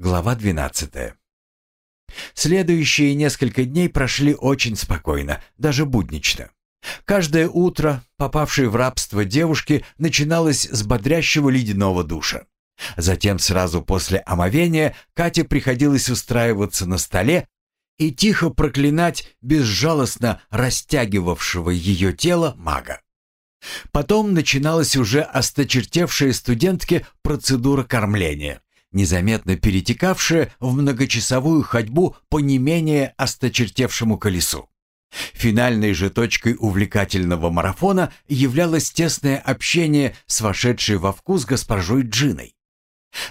Глава 12. Следующие несколько дней прошли очень спокойно, даже буднично. Каждое утро, попавшее в рабство девушки, начиналось с бодрящего ледяного душа. Затем сразу после омовения Кате приходилось устраиваться на столе и тихо проклинать безжалостно растягивавшего ее тело мага. Потом начиналась уже осточертевшая студентке процедура кормления – незаметно перетекавшая в многочасовую ходьбу по не менее осточертевшему колесу. Финальной же точкой увлекательного марафона являлось тесное общение с вошедшей во вкус госпожой Джиной.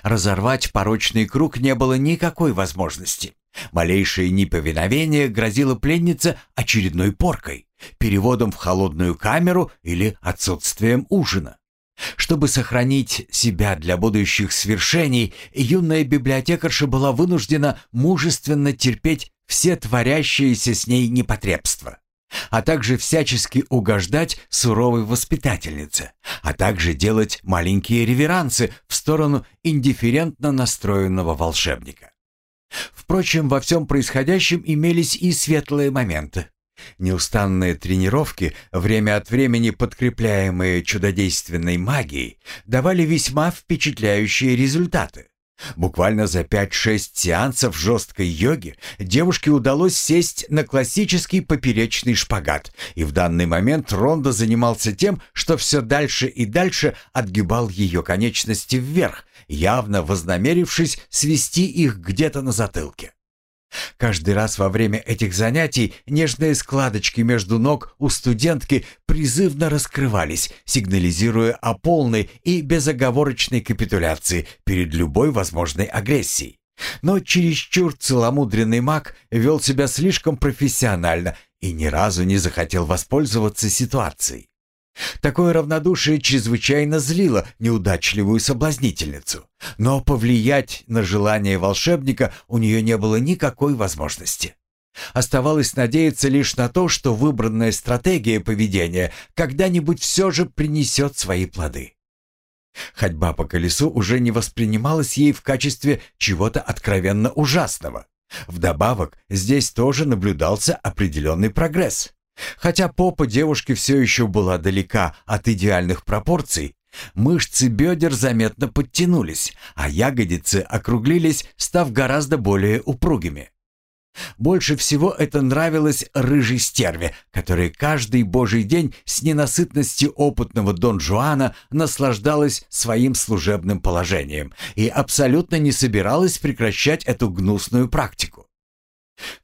Разорвать порочный круг не было никакой возможности. Малейшее неповиновение грозило пленнице очередной поркой, переводом в холодную камеру или отсутствием ужина. Чтобы сохранить себя для будущих свершений, юная библиотекарша была вынуждена мужественно терпеть все творящиеся с ней непотребства, а также всячески угождать суровой воспитательнице, а также делать маленькие реверансы в сторону индифферентно настроенного волшебника. Впрочем, во всем происходящем имелись и светлые моменты. Неустанные тренировки, время от времени подкрепляемые чудодейственной магией, давали весьма впечатляющие результаты. Буквально за 5-6 сеансов жесткой йоги девушке удалось сесть на классический поперечный шпагат, и в данный момент Рондо занимался тем, что все дальше и дальше отгибал ее конечности вверх, явно вознамерившись свести их где-то на затылке. Каждый раз во время этих занятий нежные складочки между ног у студентки призывно раскрывались, сигнализируя о полной и безоговорочной капитуляции перед любой возможной агрессией. Но чересчур целомудренный маг вел себя слишком профессионально и ни разу не захотел воспользоваться ситуацией. Такое равнодушие чрезвычайно злило неудачливую соблазнительницу, но повлиять на желание волшебника у нее не было никакой возможности. Оставалось надеяться лишь на то, что выбранная стратегия поведения когда-нибудь все же принесет свои плоды. Ходьба по колесу уже не воспринималась ей в качестве чего-то откровенно ужасного. Вдобавок, здесь тоже наблюдался определенный прогресс. Хотя попа девушки все еще была далека от идеальных пропорций, мышцы бедер заметно подтянулись, а ягодицы округлились, став гораздо более упругими. Больше всего это нравилось рыжей стерве, которая каждый божий день с ненасытностью опытного Дон Жуана наслаждалась своим служебным положением и абсолютно не собиралась прекращать эту гнусную практику.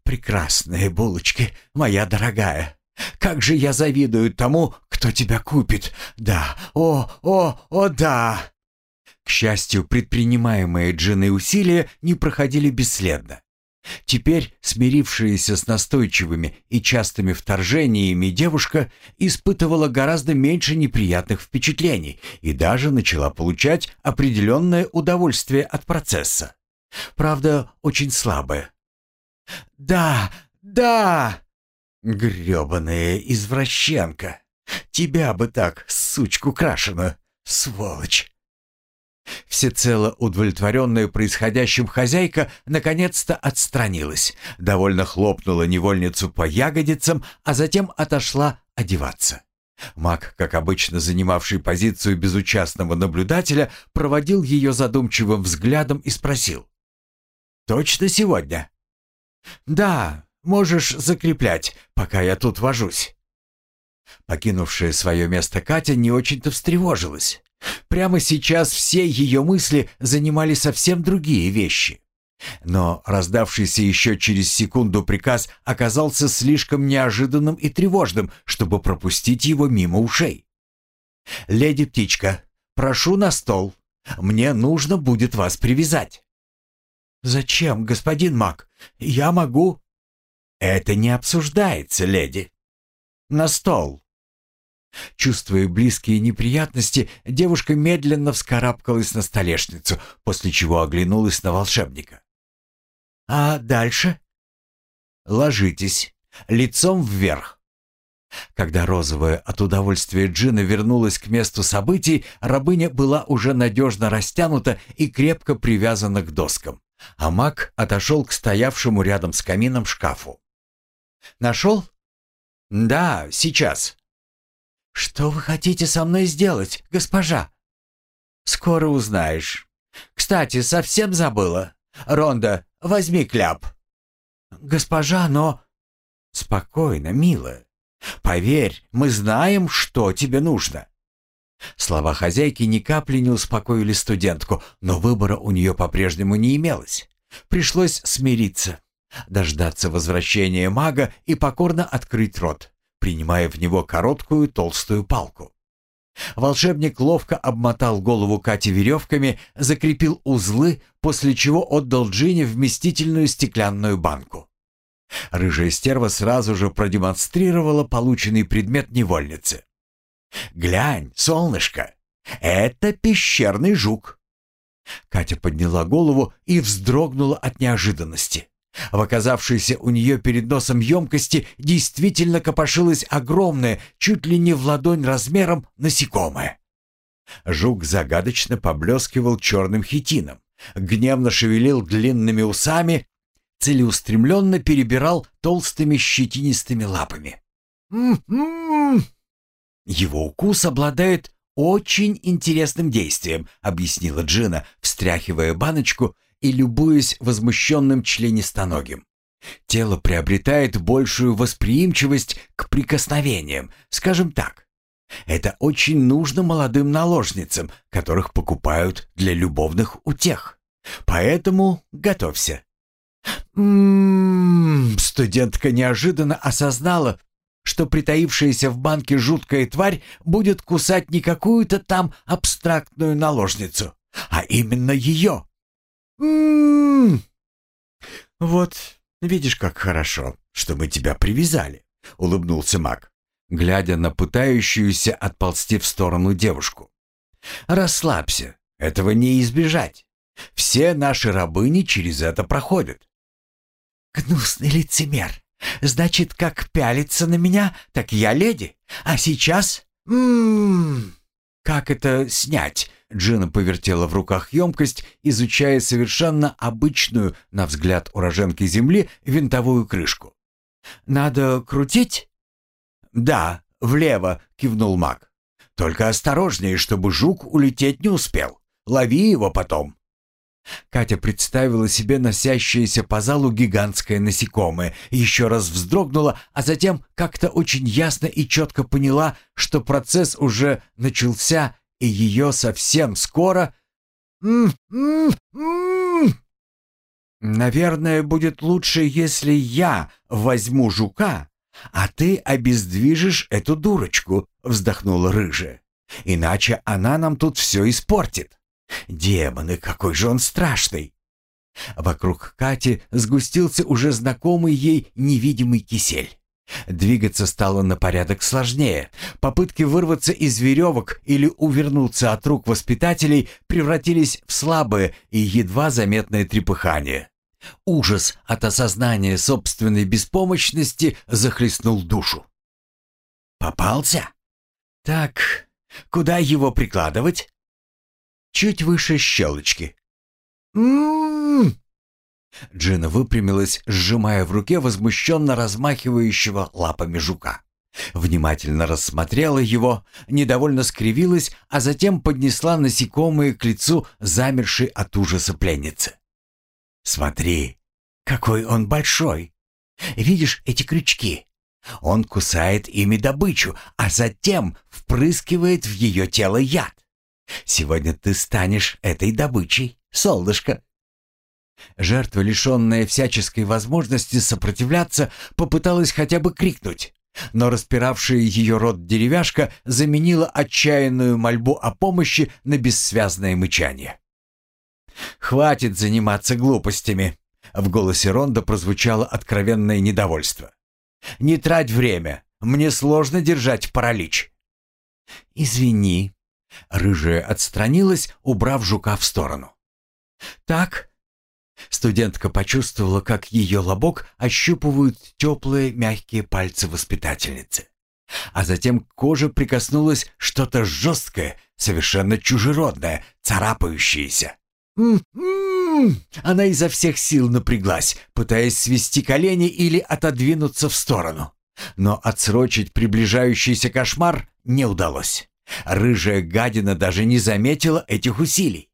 «Прекрасные булочки, моя дорогая!» Как же я завидую тому, кто тебя купит. Да, о, о, о, да!» К счастью, предпринимаемые Джиной усилия не проходили бесследно. Теперь, смирившаяся с настойчивыми и частыми вторжениями девушка испытывала гораздо меньше неприятных впечатлений и даже начала получать определенное удовольствие от процесса. Правда, очень слабое. «Да, да!» Грёбаная извращенка! Тебя бы так, сучку крашеную, сволочь!» Всецело удовлетворенная происходящим хозяйка наконец-то отстранилась, довольно хлопнула невольницу по ягодицам, а затем отошла одеваться. Маг, как обычно занимавший позицию безучастного наблюдателя, проводил ее задумчивым взглядом и спросил. «Точно сегодня?» «Да, Можешь закреплять, пока я тут вожусь». Покинувшая свое место Катя не очень-то встревожилась. Прямо сейчас все ее мысли занимали совсем другие вещи. Но раздавшийся еще через секунду приказ оказался слишком неожиданным и тревожным, чтобы пропустить его мимо ушей. «Леди Птичка, прошу на стол. Мне нужно будет вас привязать». «Зачем, господин Мак? Я могу...» «Это не обсуждается, леди. На стол». Чувствуя близкие неприятности, девушка медленно вскарабкалась на столешницу, после чего оглянулась на волшебника. «А дальше?» «Ложитесь, лицом вверх». Когда розовая от удовольствия Джина вернулась к месту событий, рабыня была уже надежно растянута и крепко привязана к доскам. а маг отошел к стоявшему рядом с камином шкафу. «Нашел?» «Да, сейчас». «Что вы хотите со мной сделать, госпожа?» «Скоро узнаешь. Кстати, совсем забыла. Ронда, возьми кляп». «Госпожа, но...» «Спокойно, милая. Поверь, мы знаем, что тебе нужно». Слова хозяйки ни капли не успокоили студентку, но выбора у нее по-прежнему не имелось. Пришлось смириться, дождаться возвращения мага и покорно открыть рот, принимая в него короткую толстую палку. Волшебник ловко обмотал голову Кати веревками, закрепил узлы, после чего отдал Джине вместительную стеклянную банку. Рыжая стерва сразу же продемонстрировала полученный предмет невольницы. «Глянь, солнышко, это пещерный жук». Катя подняла голову и вздрогнула от неожиданности. В оказавшейся у нее перед носом емкости действительно копошилось огромное, чуть ли не в ладонь размером, насекомое. Жук загадочно поблескивал черным хитином, гневно шевелил длинными усами, целеустремленно перебирал толстыми щетинистыми лапами. «М-м-м!» «Его укус обладает очень интересным действием», — объяснила Джина, встряхивая баночку и любуясь возмущенным членистоногим. Тело приобретает большую восприимчивость к прикосновениям, скажем так. Это очень нужно молодым наложницам, которых покупают для любовных утех. Поэтому готовься. Ммм, студентка неожиданно осознала, что притаившаяся в банке жуткая тварь будет кусать не какую-то там абстрактную наложницу, а именно ее. Ммм. Вот, видишь, как хорошо, что мы тебя привязали, улыбнулся маг, глядя на пытающуюся отползти в сторону девушку. Расслабься, этого не избежать. Все наши рабыни через это проходят. «Гнусный лицемер! Значит, как пялится на меня, так я леди. А сейчас... Ммм... Как это снять?» Джина повертела в руках емкость, изучая совершенно обычную, на взгляд уроженки Земли, винтовую крышку. «Надо крутить?» «Да, влево», — кивнул маг. «Только осторожнее, чтобы жук улететь не успел. Лови его потом». Катя представила себе носящееся по залу гигантское насекомое, еще раз вздрогнула, а затем как-то очень ясно и четко поняла, что процесс уже начался, и ее совсем скоро... «Наверное, будет лучше, если я возьму жука, а ты обездвижишь эту дурочку», — вздохнула рыжая. «Иначе она нам тут все испортит». Демоны, какой же он страшный! Вокруг Кати сгустился уже знакомый ей невидимый кисель. Двигаться стало на порядок сложнее. Попытки вырваться из веревок или увернуться от рук воспитателей превратились в слабое и едва заметное трепыхание. Ужас от осознания собственной беспомощности захлестнул душу. «Попался? Так, куда его прикладывать?» чуть выше щелочки. «М-м-м!» Джина выпрямилась, сжимая в руке возмущенно размахивающего лапами жука. Внимательно рассмотрела его, недовольно скривилась, а затем поднесла насекомое к лицу замершей от ужаса пленницы. «Смотри, какой он большой! Видишь эти крючки? Он кусает ими добычу, а затем впрыскивает в ее тело яд. Сегодня ты станешь этой добычей, солнышко». Жертва, лишенная всяческой возможности сопротивляться, попыталась хотя бы крикнуть, но распиравшая ее рот деревяшка заменила отчаянную мольбу о помощи на бессвязное мычание. «Хватит заниматься глупостями», — в голосе Ронда прозвучало откровенное недовольство. «Не трать время, мне сложно держать паралич». «Извини», Рыжая отстранилась, убрав жука в сторону. «Так?» Студентка почувствовала, как ее лобок ощупывают теплые мягкие пальцы воспитательницы. А затем к коже прикоснулось что-то жесткое, совершенно чужеродное, царапающееся. «М-м-м!» М-м-м!» Она изо всех сил напряглась, пытаясь свести колени или отодвинуться в сторону. Но отсрочить приближающийся кошмар не удалось. Рыжая гадина даже не заметила этих усилий.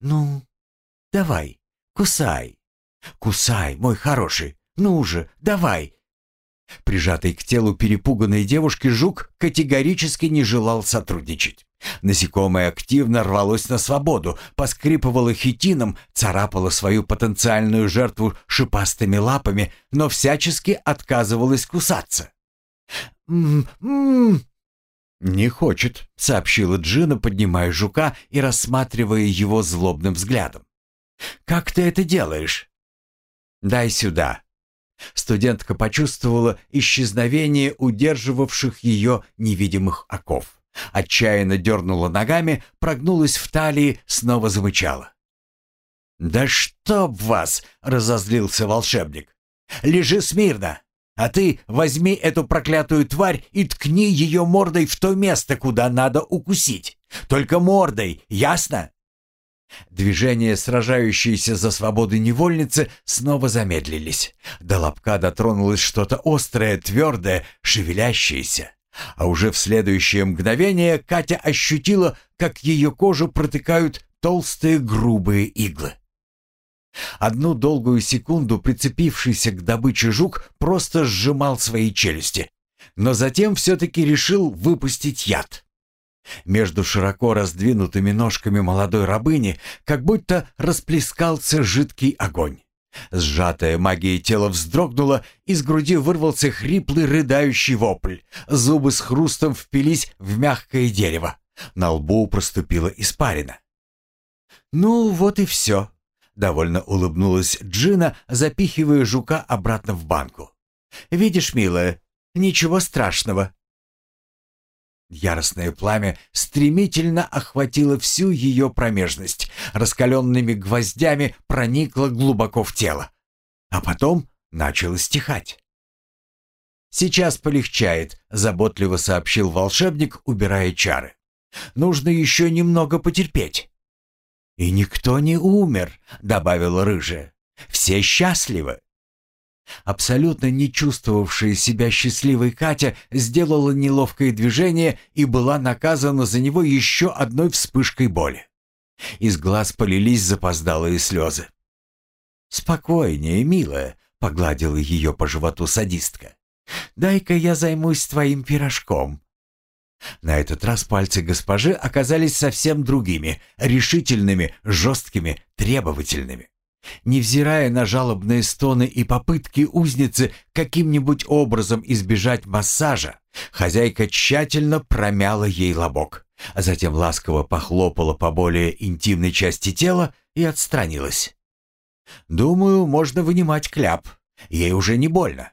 «Ну, давай, кусай. Кусай, мой хороший. Ну же, давай!» Прижатый к телу перепуганной девушки жук категорически не желал сотрудничать. Насекомое активно рвалось на свободу, поскрипывало хитином, царапало свою потенциальную жертву шипастыми лапами, но всячески отказывалось кусаться. «М-м-м!» «Не хочет», — сообщила Джина, поднимая жука и рассматривая его злобным взглядом. «Как ты это делаешь?» «Дай сюда». Студентка почувствовала исчезновение удерживавших ее невидимых оков. Отчаянно дернула ногами, прогнулась в талии, снова замычала. «Да чтоб вас!» — разозлился волшебник. «Лежи смирно, а ты возьми эту проклятую тварь и ткни ее мордой в то место, куда надо укусить. Только мордой, ясно?» Движения, сражающиеся за свободу невольницы, снова замедлились. До лобка дотронулось что-то острое, твердое, шевелящееся. А уже в следующее мгновение Катя ощутила, как ее кожу протыкают толстые грубые иглы. Одну долгую секунду прицепившийся к добыче жук просто сжимал свои челюсти, но затем все-таки решил выпустить яд. Между широко раздвинутыми ножками молодой рабыни как будто расплескался жидкий огонь. Сжатая магией тело вздрогнуло, из груди вырвался хриплый рыдающий вопль. Зубы с хрустом впились в мягкое дерево. На лбу проступила испарина. «Ну, вот и все», — довольно улыбнулась Джина, запихивая жука обратно в банку. «Видишь, милая, ничего страшного. Яростное пламя стремительно охватило всю ее промежность, раскаленными гвоздями проникло глубоко в тело, а потом начало стихать. «Сейчас полегчает», — заботливо сообщил волшебник, убирая чары. «Нужно еще немного потерпеть». «И никто не умер», — добавила рыжая. «Все счастливы». Абсолютно не чувствовавшая себя счастливой Катя сделала неловкое движение и была наказана за него еще одной вспышкой боли. Из глаз полились запоздалые слезы. «Спокойнее, милая», — погладила ее по животу садистка. «Дай-ка я займусь твоим пирожком». На этот раз пальцы госпожи оказались совсем другими, решительными, жесткими, требовательными. Невзирая на жалобные стоны и попытки узницы каким-нибудь образом избежать массажа, хозяйка тщательно промяла ей лобок, а затем ласково похлопала по более интимной части тела и отстранилась. «Думаю, можно вынимать кляп. Ей уже не больно».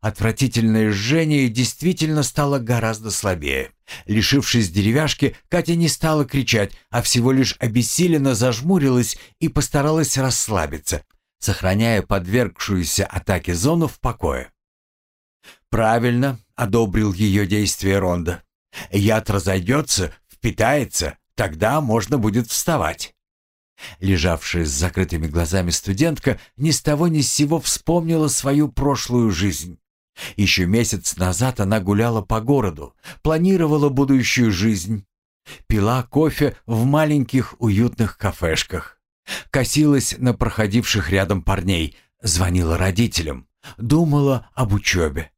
Отвратительное жжение действительно стало гораздо слабее. Лишившись деревяшки, Катя не стала кричать, а всего лишь обессиленно зажмурилась и постаралась расслабиться, сохраняя подвергшуюся атаке зону в покое. «Правильно», — одобрил ее действие Ронда. «Яд разойдется, впитается, тогда можно будет вставать». Лежавшая с закрытыми глазами студентка ни с того ни с сего вспомнила свою прошлую жизнь. Еще месяц назад она гуляла по городу, планировала будущую жизнь, пила кофе в маленьких уютных кафешках, косилась на проходивших рядом парней, звонила родителям, думала об учебе.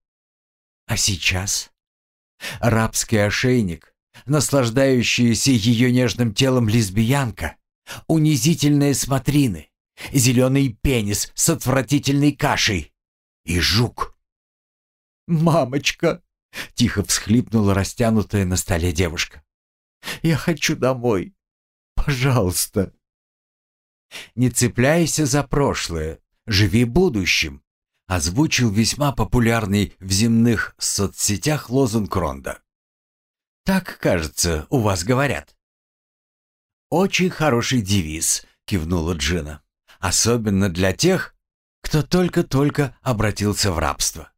А сейчас? Рабский ошейник, наслаждающаяся ее нежным телом лесбиянка, унизительные смотрины, зеленый пенис с отвратительной кашей и жук. «Мамочка!» — тихо всхлипнула растянутая на столе девушка. «Я хочу домой. Пожалуйста!» «Не цепляйся за прошлое, живи будущим», — озвучил весьма популярный в земных соцсетях лозунг Ронда. «Так, кажется, у вас говорят». «Очень хороший девиз», — кивнула Джина. «Особенно для тех, кто только-только обратился в рабство.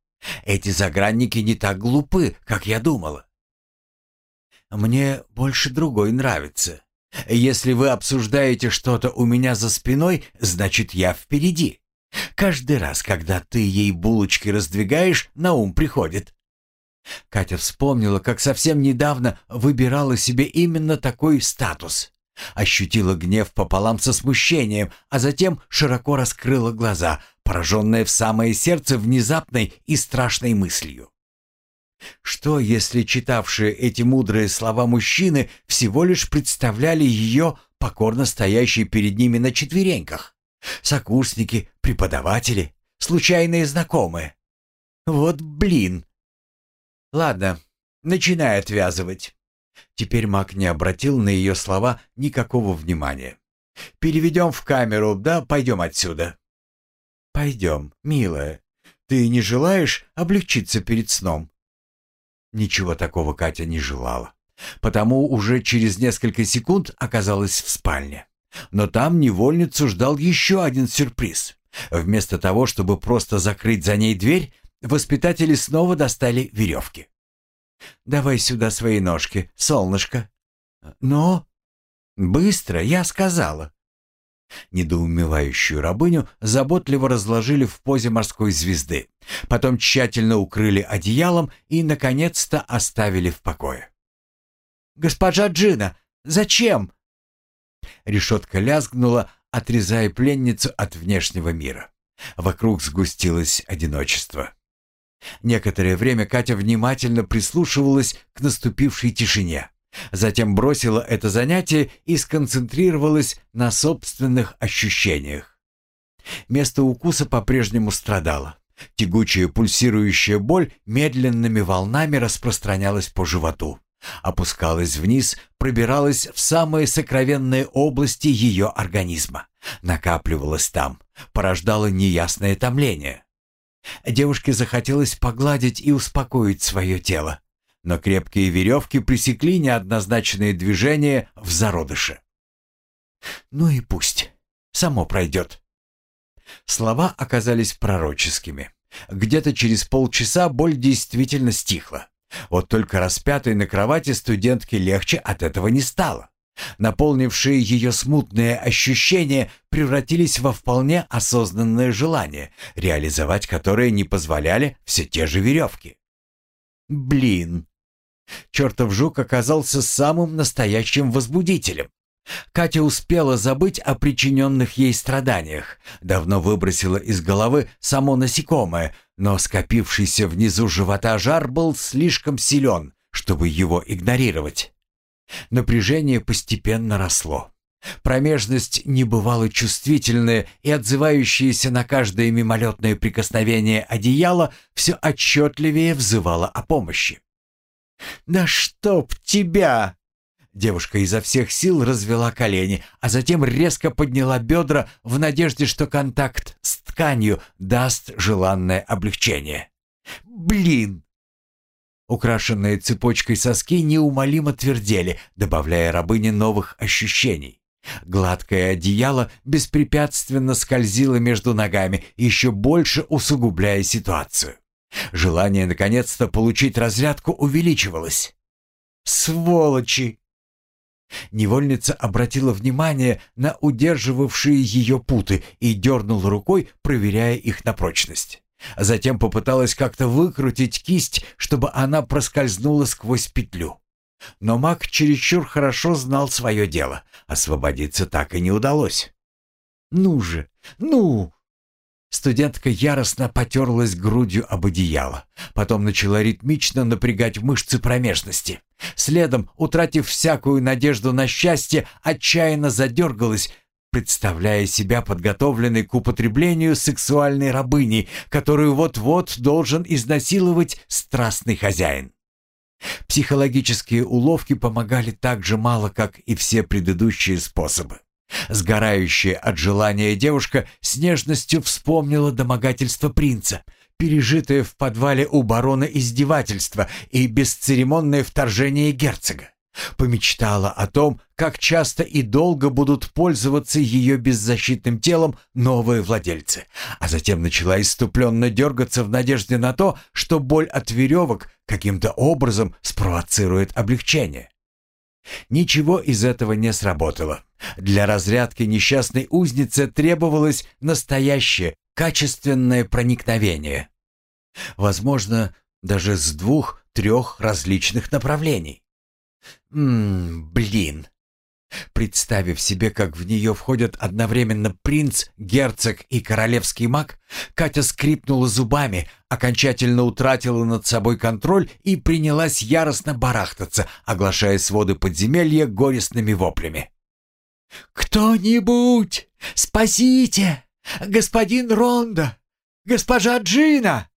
Эти загранники не так глупы, как я думала». «Мне больше другой нравится. Если вы обсуждаете что-то у меня за спиной, значит, я впереди. Каждый раз, когда ты ей булочки раздвигаешь, на ум приходит. Катя вспомнила, как совсем недавно выбирала себе именно такой статус. Ощутила гнев пополам со смущением, а затем широко раскрыла глаза, пораженная в самое сердце внезапной и страшной мыслью. Что, если читавшие эти мудрые слова мужчины всего лишь представляли ее покорно стоящей перед ними на четвереньках? Сокурсники, преподаватели, случайные знакомые. Вот блин! Ладно, начинай отвязывать. Теперь маг не обратил на ее слова никакого внимания. «Переведем в камеру, да пойдем отсюда». «Пойдем, милая. Ты не желаешь облегчиться перед сном?» Ничего такого Катя не желала. Потому уже через несколько секунд оказалась в спальне. Но там невольницу ждал еще один сюрприз. Вместо того, чтобы просто закрыть за ней дверь, воспитатели снова достали веревки. «Давай сюда свои ножки, солнышко». «Но...» «Быстро, я сказала». Недоумевающую рабыню заботливо разложили в позе морской звезды, потом тщательно укрыли одеялом и, наконец-то, оставили в покое. «Госпожа Джина, зачем?» Решетка лязгнула, отрезая пленницу от внешнего мира. Вокруг сгустилось одиночество. Некоторое время Катя внимательно прислушивалась к наступившей тишине. Затем бросила это занятие и сконцентрировалась на собственных ощущениях. Место укуса по-прежнему страдало. Тягучая пульсирующая боль медленными волнами распространялась по животу. Опускалась вниз, пробиралась в самые сокровенные области ее организма. Накапливалась там, порождала неясное томление. Девушке захотелось погладить и успокоить свое тело, но крепкие веревки пресекли неоднозначные движения в зародыше. «Ну и пусть. Само пройдет». Слова оказались пророческими. Где-то через полчаса боль действительно стихла. Вот только распятой на кровати студентке легче от этого не стало. Наполнившие ее смутные ощущения превратились во вполне осознанное желание, реализовать которое не позволяли все те же веревки. Блин! Чертов жук оказался самым настоящим возбудителем. Катя успела забыть о причиненных ей страданиях, давно выбросила из головы само насекомое, но скопившийся внизу живота жар был слишком силен, чтобы его игнорировать. Напряжение постепенно росло. Промежность небывало чувствительная и отзывающаяся на каждое мимолетное прикосновение одеяла все отчетливее взывала о помощи. «Да чтоб тебя!» Девушка изо всех сил развела колени, а затем резко подняла бедра в надежде, что контакт с тканью даст желанное облегчение. «Блин!» Украшенные цепочкой соски неумолимо твердели, добавляя рабыне новых ощущений. Гладкое одеяло беспрепятственно скользило между ногами, еще больше усугубляя ситуацию. Желание наконец-то получить разрядку увеличивалось. «Сволочи!» Невольница обратила внимание на удерживавшие ее путы и дернула рукой, проверяя их на прочность. Затем попыталась как-то выкрутить кисть, чтобы она проскользнула сквозь петлю. Но маг чересчур хорошо знал свое дело. Освободиться так и не удалось. «Ну же! Ну!» Студентка яростно потерлась грудью об одеяло. Потом начала ритмично напрягать мышцы промежности. Следом, утратив всякую надежду на счастье, отчаянно задергалась, представляя себя подготовленной к употреблению сексуальной рабыней, которую вот-вот должен изнасиловать страстный хозяин. Психологические уловки помогали так же мало, как и все предыдущие способы. Сгорающая от желания девушка с нежностью вспомнила домогательство принца, пережитое в подвале у барона издевательство и бесцеремонное вторжение герцога. Помечтала о том, как часто и долго будут пользоваться ее беззащитным телом новые владельцы, а затем начала иступленно дергаться в надежде на то, что боль от веревок каким-то образом спровоцирует облегчение. Ничего из этого не сработало. Для разрядки несчастной узницы требовалось настоящее, качественное проникновение. Возможно, даже с двух-трех различных направлений. Ммм, блин. Представив себе, как в нее входят одновременно принц, герцог и королевский маг, Катя скрипнула зубами, окончательно утратила над собой контроль и принялась яростно барахтаться, оглашая своды подземелья горестными воплями. «Кто-нибудь! Спасите! Господин Ронда! Госпожа Джина!»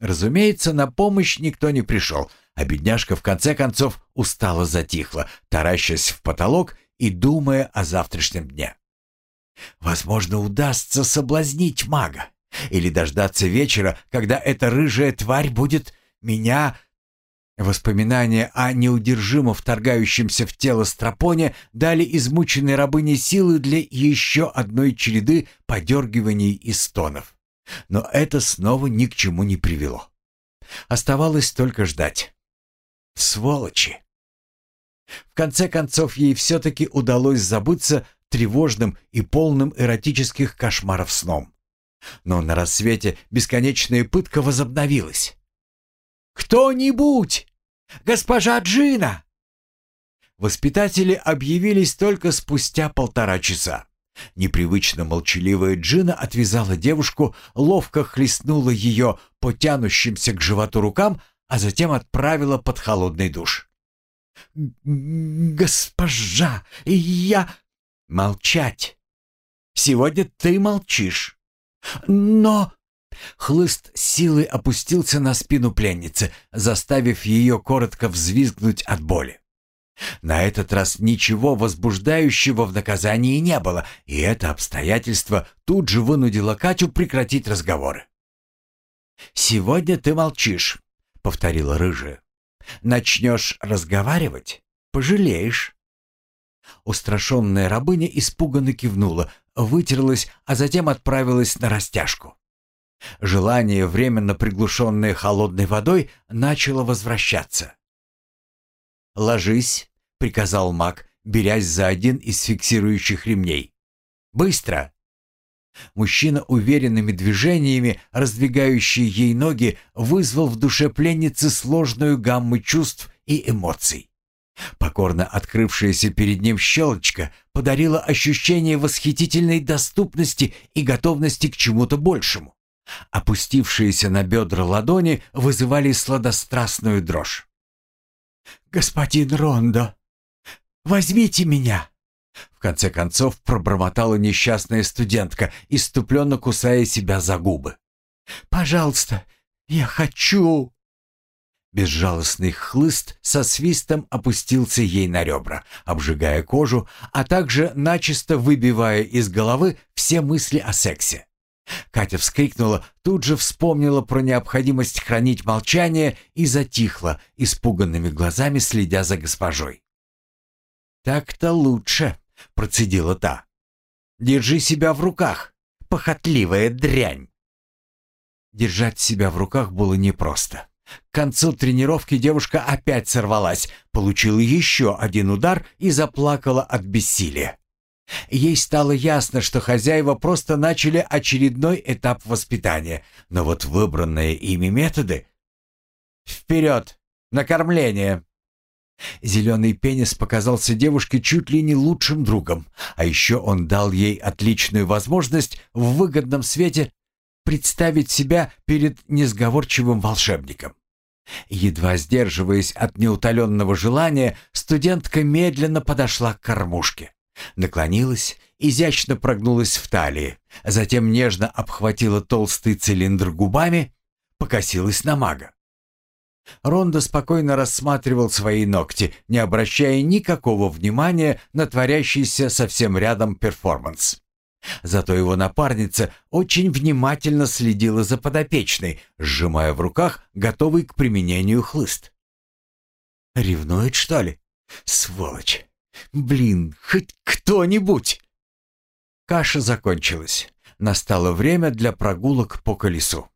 Разумеется, на помощь никто не пришел, а бедняжка в конце концов устало затихла, таращась в потолок и думая о завтрашнем дне. Возможно, удастся соблазнить мага. Или дождаться вечера, когда эта рыжая тварь будет меня... Воспоминания о неудержимо вторгающемся в тело стропоне дали измученной рабыне силы для еще одной череды подергиваний и стонов. Но это снова ни к чему не привело. Оставалось только ждать. Сволочи! В конце концов, ей все-таки удалось забыться тревожным и полным эротических кошмаров сном. Но на рассвете бесконечная пытка возобновилась. «Кто-нибудь! Госпожа Джина!» Воспитатели объявились только спустя полтора часа. Непривычно молчаливая Джина отвязала девушку, ловко хлестнула ее по тянущимся к животу рукам, а затем отправила под холодный душ. «Госпожа, я...» «Молчать! Сегодня ты молчишь. Но...» Хлыст силой опустился на спину пленницы, заставив ее коротко взвизгнуть от боли. На этот раз ничего возбуждающего в наказании не было, и это обстоятельство тут же вынудило Катю прекратить разговоры. «Сегодня ты молчишь повторила рыжая. «Начнешь разговаривать — пожалеешь». Устрашенная рабыня испуганно кивнула, вытерлась, а затем отправилась на растяжку. Желание, временно приглушенное холодной водой, начало возвращаться. «Ложись», — приказал маг, берясь за один из фиксирующих ремней. «Быстро!» Мужчина уверенными движениями, раздвигающий ей ноги, вызвал в душе пленницы сложную гамму чувств и эмоций. Покорно открывшаяся перед ним щелочка подарила ощущение восхитительной доступности и готовности к чему-то большему. Опустившиеся на бедра ладони вызывали сладострастную дрожь. «Господин Рондо, возьмите меня!» В конце концов пробормотала несчастная студентка, иступленно кусая себя за губы. «Пожалуйста, я хочу!» Безжалостный хлыст со свистом опустился ей на ребра, обжигая кожу, а также начисто выбивая из головы все мысли о сексе. Катя вскрикнула, тут же вспомнила про необходимость хранить молчание и затихла, испуганными глазами следя за госпожой. «Так-то лучше», — процедила та. «Держи себя в руках, похотливая дрянь!» Держать себя в руках было непросто. К концу тренировки девушка опять сорвалась, получила еще один удар и заплакала от бессилия. Ей стало ясно, что хозяева просто начали очередной этап воспитания, но вот выбранные ими методы... «Вперед! Накормление!» Зеленый пенис показался девушке чуть ли не лучшим другом, а еще он дал ей отличную возможность в выгодном свете представить себя перед несговорчивым волшебником. Едва сдерживаясь от неутоленного желания, студентка медленно подошла к кормушке. Наклонилась, изящно прогнулась в талии, затем нежно обхватила толстый цилиндр губами, покосилась на мага. Рондо спокойно рассматривал свои ногти, не обращая никакого внимания на творящийся совсем рядом перформанс. Зато его напарница очень внимательно следила за подопечной, сжимая в руках готовый к применению хлыст. «Ревнует, что ли? Сволочь! Блин, хоть кто-нибудь!» Каша закончилась. Настало время для прогулок по колесу.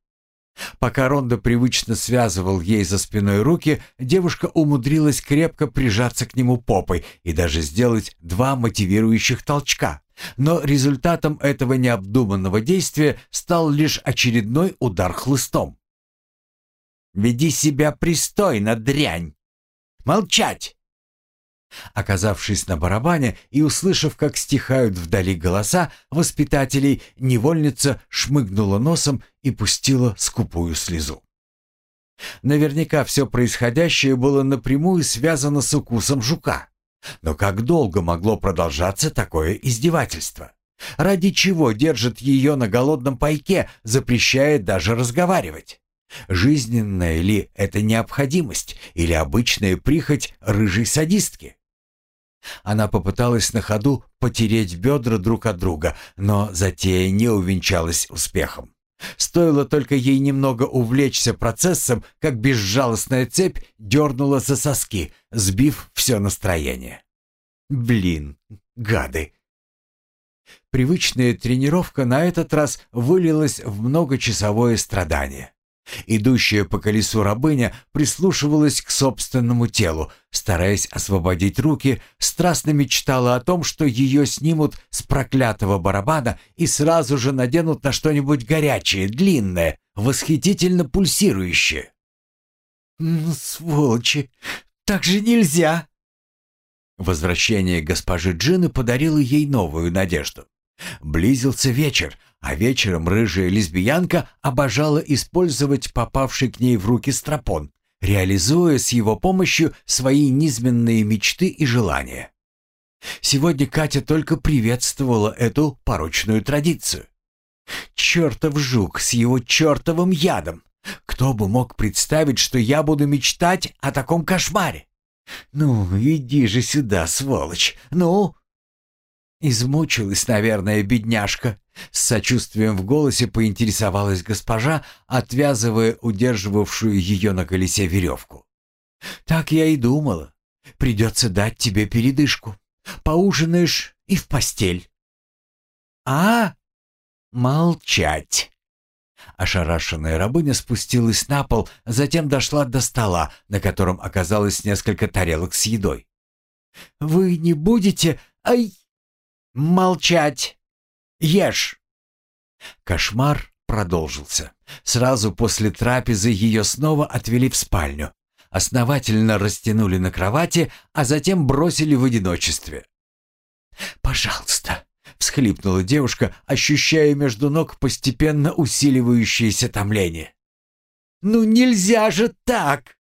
Пока Ронда привычно связывал ей за спиной руки, девушка умудрилась крепко прижаться к нему попой и даже сделать два мотивирующих толчка. Но результатом этого необдуманного действия стал лишь очередной удар хлыстом. «Веди себя пристойно, дрянь! Молчать!» Оказавшись на барабане и услышав, как стихают вдали голоса воспитателей, невольница шмыгнула носом и пустила скупую слезу. Наверняка все происходящее было напрямую связано с укусом жука. Но как долго могло продолжаться такое издевательство? Ради чего держит ее на голодном пайке, запрещая даже разговаривать? Жизненная ли это необходимость или обычная прихоть рыжей садистки? Она попыталась на ходу потереть бедра друг от друга, но затея не увенчалась успехом. Стоило только ей немного увлечься процессом, как безжалостная цепь дернула за соски, сбив все настроение. Блин, гады! Привычная тренировка на этот раз вылилась в многочасовое страдание. Идущая по колесу рабыня прислушивалась к собственному телу, стараясь освободить руки, страстно мечтала о том, что ее снимут с проклятого барабана и сразу же наденут на что-нибудь горячее, длинное, восхитительно пульсирующее. «Ну, сволочи, так же нельзя!» Возвращение госпожи Джины подарило ей новую надежду. Близился вечер, а вечером рыжая лесбиянка обожала использовать попавший к ней в руки стропон, реализуя с его помощью свои низменные мечты и желания. Сегодня Катя только приветствовала эту порочную традицию. Чертов жук с его чертовым ядом! Кто бы мог представить, что я буду мечтать о таком кошмаре? Ну, иди же сюда, сволочь! Ну, «Измучилась, наверное, бедняжка», — с сочувствием в голосе поинтересовалась госпожа, отвязывая удерживавшую ее на колесе веревку. «Так я и думала. Придется дать тебе передышку. Поужинаешь и в постель». «А? Молчать!» Ошарашенная рабыня спустилась на пол, затем дошла до стола, на котором оказалось несколько тарелок с едой. «Вы не будете... Ай!» «Молчать! Ешь!» Кошмар продолжился. Сразу после трапезы ее снова отвели в спальню, основательно растянули на кровати, а затем бросили в одиночестве. «Пожалуйста!» — всхлипнула девушка, ощущая между ног постепенно усиливающееся томление. «Ну нельзя же так!»